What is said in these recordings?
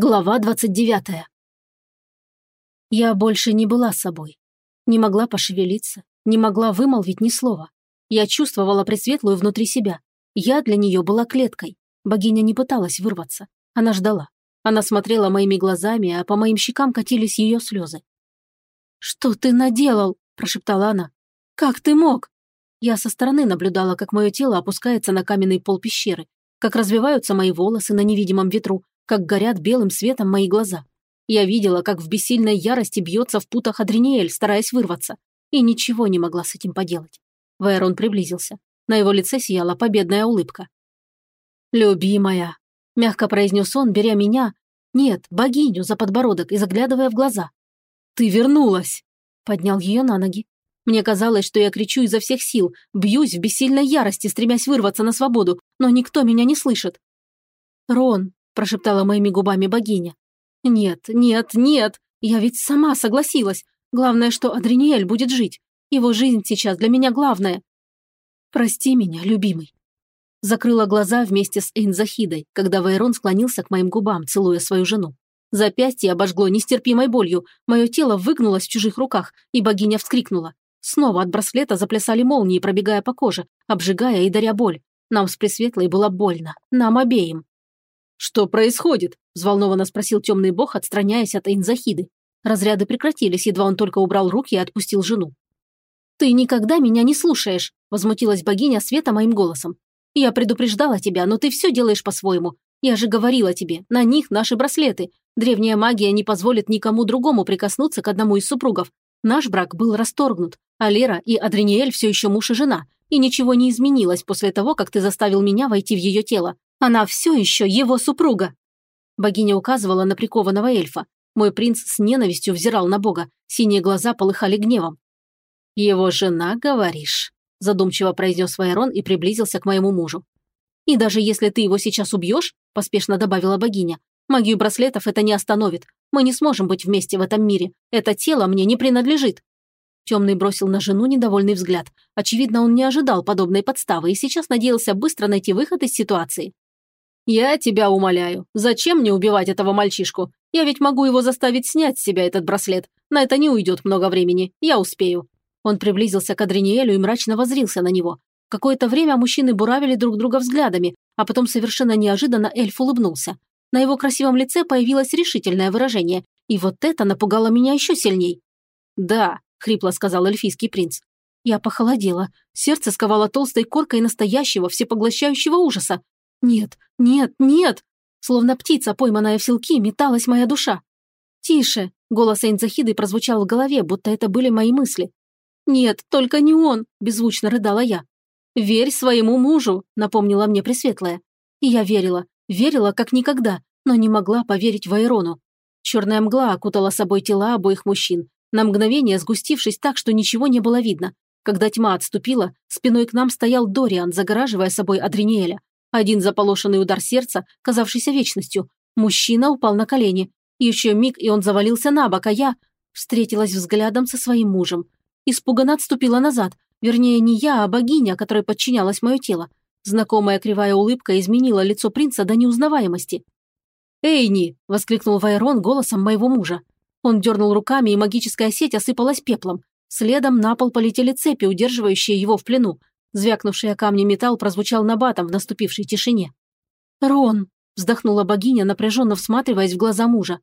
Глава 29. Я больше не была собой. Не могла пошевелиться, не могла вымолвить ни слова. Я чувствовала Пресветлую внутри себя. Я для нее была клеткой. Богиня не пыталась вырваться. Она ждала. Она смотрела моими глазами, а по моим щекам катились ее слезы. «Что ты наделал?» – прошептала она. «Как ты мог?» Я со стороны наблюдала, как мое тело опускается на каменный пол пещеры, как развиваются мои волосы на невидимом ветру, как горят белым светом мои глаза. Я видела, как в бессильной ярости бьется в путах Адриниэль, стараясь вырваться, и ничего не могла с этим поделать. Вайрон приблизился. На его лице сияла победная улыбка. «Любимая», – мягко произнес он, беря меня, нет, богиню за подбородок и заглядывая в глаза. «Ты вернулась!» – поднял ее на ноги. Мне казалось, что я кричу изо всех сил, бьюсь в бессильной ярости, стремясь вырваться на свободу, но никто меня не слышит. «Рон, прошептала моими губами богиня. «Нет, нет, нет, я ведь сама согласилась. Главное, что Адриниэль будет жить. Его жизнь сейчас для меня главное. Прости меня, любимый». Закрыла глаза вместе с Эйнзахидой, когда Вайрон склонился к моим губам, целуя свою жену. Запястье обожгло нестерпимой болью, мое тело выгнулось в чужих руках, и богиня вскрикнула. Снова от браслета заплясали молнии, пробегая по коже, обжигая и даря боль. Нам с Пресветлой было больно. Нам обеим. «Что происходит?» – взволнованно спросил темный бог, отстраняясь от Эйнзахиды. Разряды прекратились, едва он только убрал руки и отпустил жену. «Ты никогда меня не слушаешь», – возмутилась богиня Света моим голосом. «Я предупреждала тебя, но ты все делаешь по-своему. Я же говорила тебе, на них наши браслеты. Древняя магия не позволит никому другому прикоснуться к одному из супругов. Наш брак был расторгнут, а Лера и Адриниэль все еще муж и жена. И ничего не изменилось после того, как ты заставил меня войти в ее тело. Она все еще его супруга. Богиня указывала на прикованного эльфа. Мой принц с ненавистью взирал на бога. Синие глаза полыхали гневом. «Его жена, говоришь?» задумчиво произнес Вайрон и приблизился к моему мужу. «И даже если ты его сейчас убьешь», поспешно добавила богиня, «магию браслетов это не остановит. Мы не сможем быть вместе в этом мире. Это тело мне не принадлежит». Темный бросил на жену недовольный взгляд. Очевидно, он не ожидал подобной подставы и сейчас надеялся быстро найти выход из ситуации. «Я тебя умоляю, зачем мне убивать этого мальчишку? Я ведь могу его заставить снять с себя этот браслет. На это не уйдет много времени, я успею». Он приблизился к Адриниэлю и мрачно возрился на него. Какое-то время мужчины буравили друг друга взглядами, а потом совершенно неожиданно эльф улыбнулся. На его красивом лице появилось решительное выражение, и вот это напугало меня еще сильней. «Да», – хрипло сказал эльфийский принц. Я похолодела. Сердце сковало толстой коркой настоящего, всепоглощающего ужаса. Нет, нет, нет! Словно птица, пойманная в селки, металась моя душа. «Тише!» – голос Эйнзахиды прозвучал в голове, будто это были мои мысли. «Нет, только не он!» – беззвучно рыдала я. «Верь своему мужу!» – напомнила мне Пресветлая. И я верила, верила как никогда, но не могла поверить Вайрону. Черная мгла окутала собой тела обоих мужчин, на мгновение сгустившись так, что ничего не было видно. Когда тьма отступила, спиной к нам стоял Дориан, загораживая собой Адриниэля. Один заполошенный удар сердца, казавшийся вечностью. Мужчина упал на колени. Еще миг, и он завалился на бок, а я встретилась взглядом со своим мужем. Испуганно отступила назад. Вернее, не я, а богиня, которой подчинялось мое тело. Знакомая кривая улыбка изменила лицо принца до неузнаваемости. «Эйни!» – воскликнул Вайрон голосом моего мужа. Он дернул руками, и магическая сеть осыпалась пеплом. Следом на пол полетели цепи, удерживающие его в плену. Звякнувший о камни металл прозвучал набатом в наступившей тишине. «Рон!» – вздохнула богиня, напряженно всматриваясь в глаза мужа.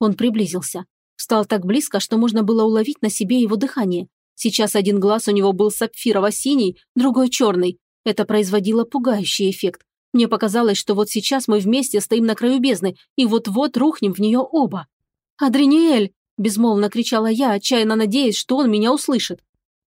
Он приблизился. Встал так близко, что можно было уловить на себе его дыхание. Сейчас один глаз у него был сапфирово-синий, другой черный. Это производило пугающий эффект. Мне показалось, что вот сейчас мы вместе стоим на краю бездны, и вот-вот рухнем в нее оба. «Адриниэль!» – безмолвно кричала я, отчаянно надеясь, что он меня услышит.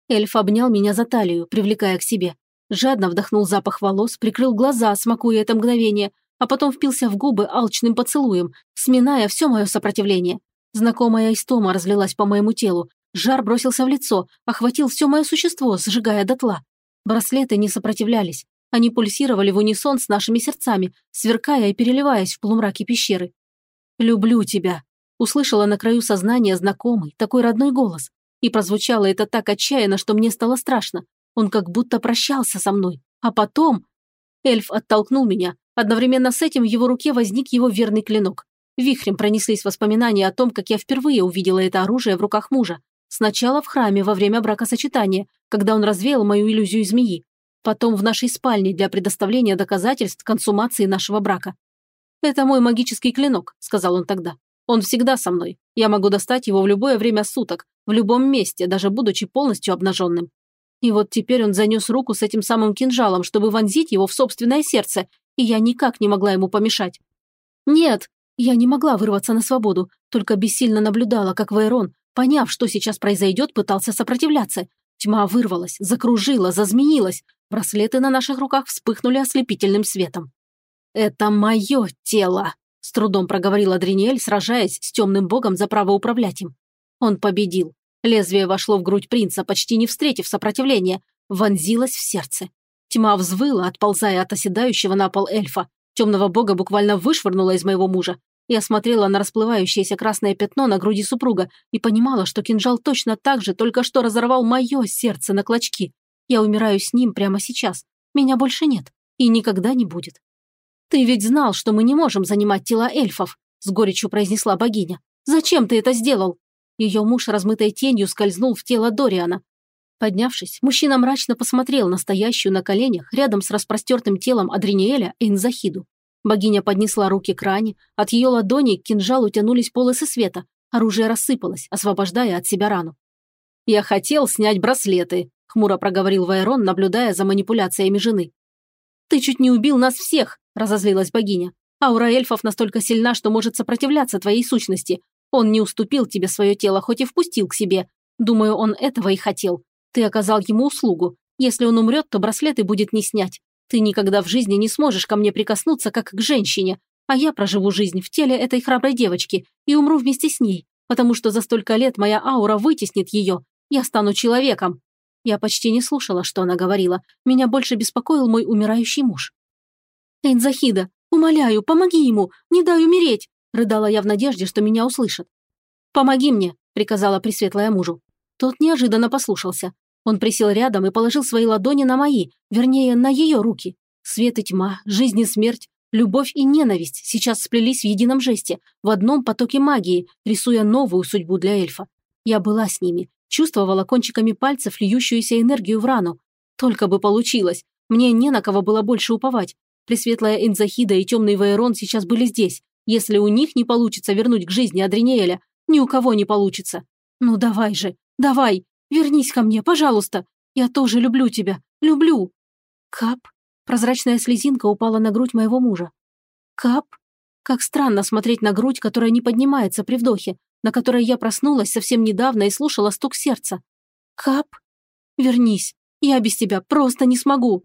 Эльф обнял меня за талию, привлекая к себе. Жадно вдохнул запах волос, прикрыл глаза, смакуя это мгновение, а потом впился в губы алчным поцелуем, сминая все мое сопротивление. Знакомая истома разлилась по моему телу. Жар бросился в лицо, охватил все мое существо, сжигая дотла. Браслеты не сопротивлялись. Они пульсировали в унисон с нашими сердцами, сверкая и переливаясь в полумраке пещеры. «Люблю тебя», – услышала на краю сознания знакомый, такой родной голос. И прозвучало это так отчаянно, что мне стало страшно. Он как будто прощался со мной. А потом... Эльф оттолкнул меня. Одновременно с этим в его руке возник его верный клинок. Вихрем пронеслись воспоминания о том, как я впервые увидела это оружие в руках мужа. Сначала в храме во время бракосочетания, когда он развеял мою иллюзию змеи. Потом в нашей спальне для предоставления доказательств консумации нашего брака. «Это мой магический клинок», – сказал он тогда. «Он всегда со мной. Я могу достать его в любое время суток, в любом месте, даже будучи полностью обнаженным. И вот теперь он занес руку с этим самым кинжалом, чтобы вонзить его в собственное сердце, и я никак не могла ему помешать. Нет, я не могла вырваться на свободу, только бессильно наблюдала, как Вейрон, поняв, что сейчас произойдет, пытался сопротивляться. Тьма вырвалась, закружила, зазменилась. Браслеты на наших руках вспыхнули ослепительным светом. «Это мое тело!» – с трудом проговорил Адриниэль, сражаясь с темным богом за право управлять им. Он победил. Лезвие вошло в грудь принца, почти не встретив сопротивления, вонзилось в сердце. Тьма взвыла, отползая от оседающего на пол эльфа. Темного бога буквально вышвырнула из моего мужа. Я смотрела на расплывающееся красное пятно на груди супруга и понимала, что кинжал точно так же только что разорвал мое сердце на клочки. Я умираю с ним прямо сейчас. Меня больше нет. И никогда не будет. «Ты ведь знал, что мы не можем занимать тела эльфов», с горечью произнесла богиня. «Зачем ты это сделал?» Ее муж размытой тенью скользнул в тело Дориана. Поднявшись, мужчина мрачно посмотрел на стоящую на коленях рядом с распростертым телом Адриниэля Инзахиду. Богиня поднесла руки к ране, от ее ладони к кинжалу тянулись полосы света, оружие рассыпалось, освобождая от себя рану. «Я хотел снять браслеты», – хмуро проговорил Вайрон, наблюдая за манипуляциями жены. «Ты чуть не убил нас всех», – разозлилась богиня. «Аура эльфов настолько сильна, что может сопротивляться твоей сущности. Он не уступил тебе свое тело, хоть и впустил к себе. Думаю, он этого и хотел. Ты оказал ему услугу. Если он умрет, то браслеты будет не снять. Ты никогда в жизни не сможешь ко мне прикоснуться, как к женщине, а я проживу жизнь в теле этой храброй девочки и умру вместе с ней, потому что за столько лет моя аура вытеснит ее. Я стану человеком». Я почти не слушала, что она говорила. Меня больше беспокоил мой умирающий муж. «Эйнзахида, умоляю, помоги ему, не дай умереть!» Рыдала я в надежде, что меня услышат. «Помоги мне», – приказала Пресветлая мужу. Тот неожиданно послушался. Он присел рядом и положил свои ладони на мои, вернее, на ее руки. Свет и тьма, жизнь и смерть, любовь и ненависть сейчас сплелись в едином жесте, в одном потоке магии, рисуя новую судьбу для эльфа. Я была с ними, чувствовала кончиками пальцев льющуюся энергию в рану. Только бы получилось. Мне не на кого было больше уповать. Пресветлая Энзахида и темный Ваерон сейчас были здесь. Если у них не получится вернуть к жизни Адриниэля, ни у кого не получится. Ну давай же, давай, Вернись ко мне, пожалуйста. Я тоже люблю тебя. Люблю. Кап. Прозрачная слезинка упала на грудь моего мужа. Кап. Как странно смотреть на грудь, которая не поднимается при вдохе, на которой я проснулась совсем недавно и слушала стук сердца. Кап. Вернись. Я без тебя просто не смогу.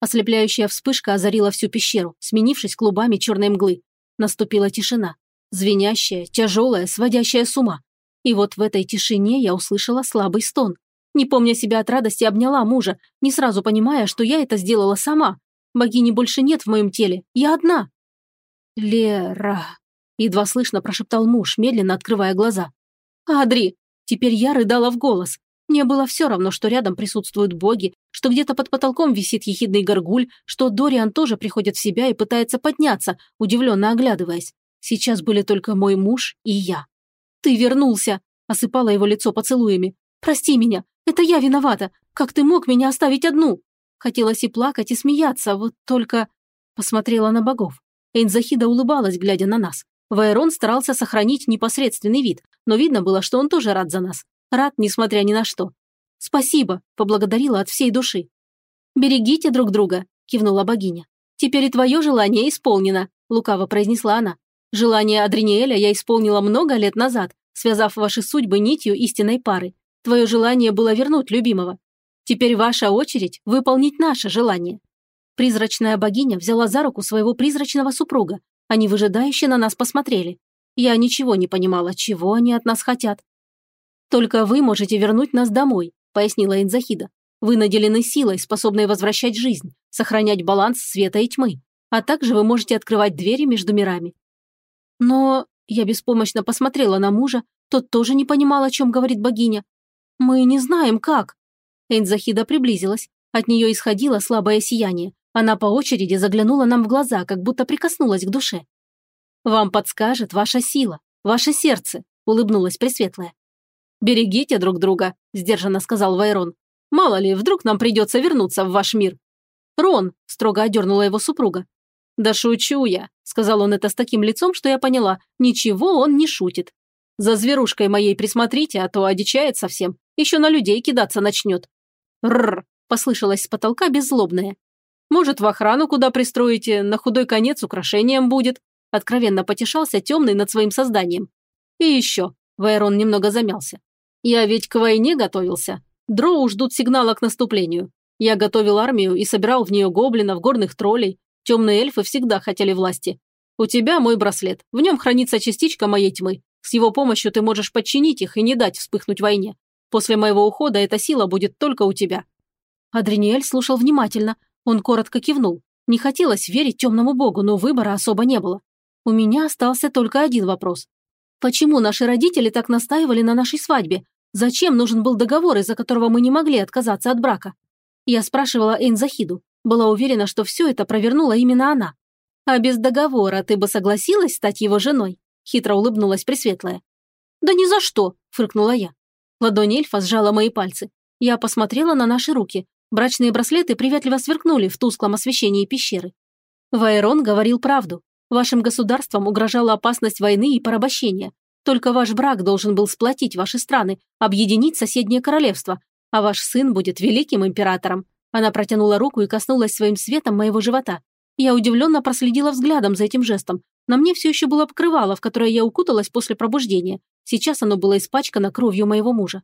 Ослепляющая вспышка озарила всю пещеру, сменившись клубами черной мглы. Наступила тишина. Звенящая, тяжелая, сводящая с ума. И вот в этой тишине я услышала слабый стон. Не помня себя от радости, обняла мужа, не сразу понимая, что я это сделала сама. Богини больше нет в моем теле, я одна. «Лера», – едва слышно прошептал муж, медленно открывая глаза. «Адри!» Теперь я рыдала в голос. Мне было все равно, что рядом присутствуют боги, что где-то под потолком висит ехидный горгуль, что Дориан тоже приходит в себя и пытается подняться, удивленно оглядываясь. Сейчас были только мой муж и я. «Ты вернулся!» – осыпала его лицо поцелуями. «Прости меня! Это я виновата! Как ты мог меня оставить одну?» Хотелось и плакать, и смеяться, вот только... Посмотрела на богов. Эйнзахида улыбалась, глядя на нас. Вайрон старался сохранить непосредственный вид, но видно было, что он тоже рад за нас. Рад, несмотря ни на что. «Спасибо», – поблагодарила от всей души. «Берегите друг друга», – кивнула богиня. «Теперь и твое желание исполнено», – лукаво произнесла она. Желание Адриниэля я исполнила много лет назад, связав ваши судьбы нитью истинной пары. Твое желание было вернуть любимого. Теперь ваша очередь выполнить наше желание». Призрачная богиня взяла за руку своего призрачного супруга. Они выжидающе на нас посмотрели. Я ничего не понимала, чего они от нас хотят. «Только вы можете вернуть нас домой», – пояснила Инзахида. «Вы наделены силой, способной возвращать жизнь, сохранять баланс света и тьмы, а также вы можете открывать двери между мирами. Но я беспомощно посмотрела на мужа, тот тоже не понимал, о чем говорит богиня. Мы не знаем, как. Энзахида приблизилась. От нее исходило слабое сияние. Она по очереди заглянула нам в глаза, как будто прикоснулась к душе. Вам подскажет ваша сила, ваше сердце, улыбнулась Пресветлая. «Берегите друг друга», – сдержанно сказал Вайрон. «Мало ли, вдруг нам придется вернуться в ваш мир». «Рон», – строго одернула его супруга. «Да шучу я», – сказал он это с таким лицом, что я поняла, ничего он не шутит. «За зверушкой моей присмотрите, а то одичает совсем, еще на людей кидаться начнет». «Рррр», – послышалось с потолка беззлобное. «Может, в охрану куда пристроите, на худой конец украшением будет», – откровенно потешался темный над своим созданием. «И еще», – Вайрон немного замялся. Я ведь к войне готовился. Дроу ждут сигнала к наступлению. Я готовил армию и собирал в нее гоблинов, горных троллей. Темные эльфы всегда хотели власти. У тебя мой браслет. В нем хранится частичка моей тьмы. С его помощью ты можешь подчинить их и не дать вспыхнуть войне. После моего ухода эта сила будет только у тебя». Адриниэль слушал внимательно. Он коротко кивнул. Не хотелось верить темному богу, но выбора особо не было. У меня остался только один вопрос. Почему наши родители так настаивали на нашей свадьбе? Зачем нужен был договор, из-за которого мы не могли отказаться от брака? Я спрашивала Эйнзахиду. Была уверена, что все это провернула именно она. «А без договора ты бы согласилась стать его женой?» Хитро улыбнулась Пресветлая. «Да ни за что!» – фыркнула я. Ладонь эльфа сжала мои пальцы. Я посмотрела на наши руки. Брачные браслеты приветливо сверкнули в тусклом освещении пещеры. Вайрон говорил правду. Вашим государствам угрожала опасность войны и порабощения. Только ваш брак должен был сплотить ваши страны, объединить соседнее королевство, а ваш сын будет великим императором». Она протянула руку и коснулась своим светом моего живота. Я удивленно проследила взглядом за этим жестом. На мне все еще было покрывало, в которое я укуталась после пробуждения. Сейчас оно было испачкано кровью моего мужа.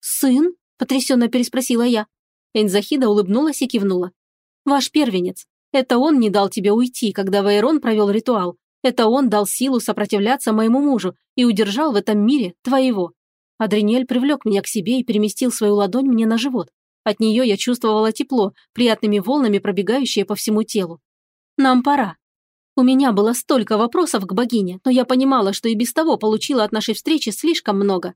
«Сын?» – потрясенно переспросила я. Энзахида улыбнулась и кивнула. «Ваш первенец. Это он не дал тебе уйти, когда Вейрон провел ритуал. Это он дал силу сопротивляться моему мужу и удержал в этом мире твоего. Адринель привлек меня к себе и переместил свою ладонь мне на живот. От нее я чувствовала тепло, приятными волнами пробегающее по всему телу. Нам пора. У меня было столько вопросов к богине, но я понимала, что и без того получила от нашей встречи слишком много.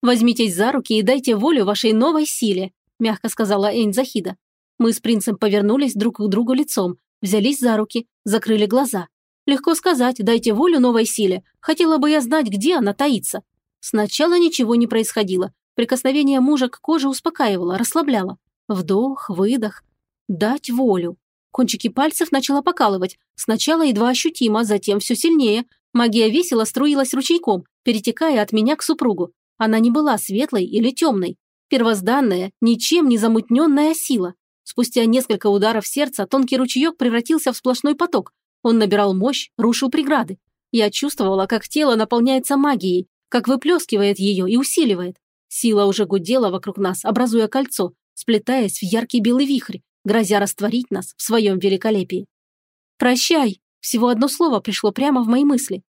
«Возьмитесь за руки и дайте волю вашей новой силе», мягко сказала Эйн Захида. Мы с принцем повернулись друг к другу лицом, взялись за руки, закрыли глаза. Легко сказать, дайте волю новой силе. Хотела бы я знать, где она таится. Сначала ничего не происходило. Прикосновение мужа к коже успокаивало, расслабляло. Вдох, выдох. Дать волю. Кончики пальцев начала покалывать. Сначала едва ощутимо, затем все сильнее. Магия весело струилась ручейком, перетекая от меня к супругу. Она не была светлой или темной. Первозданная, ничем не замутненная сила. Спустя несколько ударов сердца тонкий ручеек превратился в сплошной поток, он набирал мощь, рушил преграды. Я чувствовала, как тело наполняется магией, как выплескивает ее и усиливает. Сила уже гудела вокруг нас, образуя кольцо, сплетаясь в яркий белый вихрь, грозя растворить нас в своем великолепии. «Прощай!» – всего одно слово пришло прямо в мои мысли.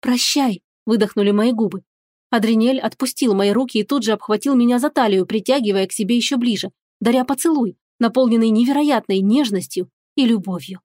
«Прощай!» – выдохнули мои губы. Адринель отпустил мои руки и тут же обхватил меня за талию, притягивая к себе еще ближе, даря поцелуй, наполненный невероятной нежностью и любовью.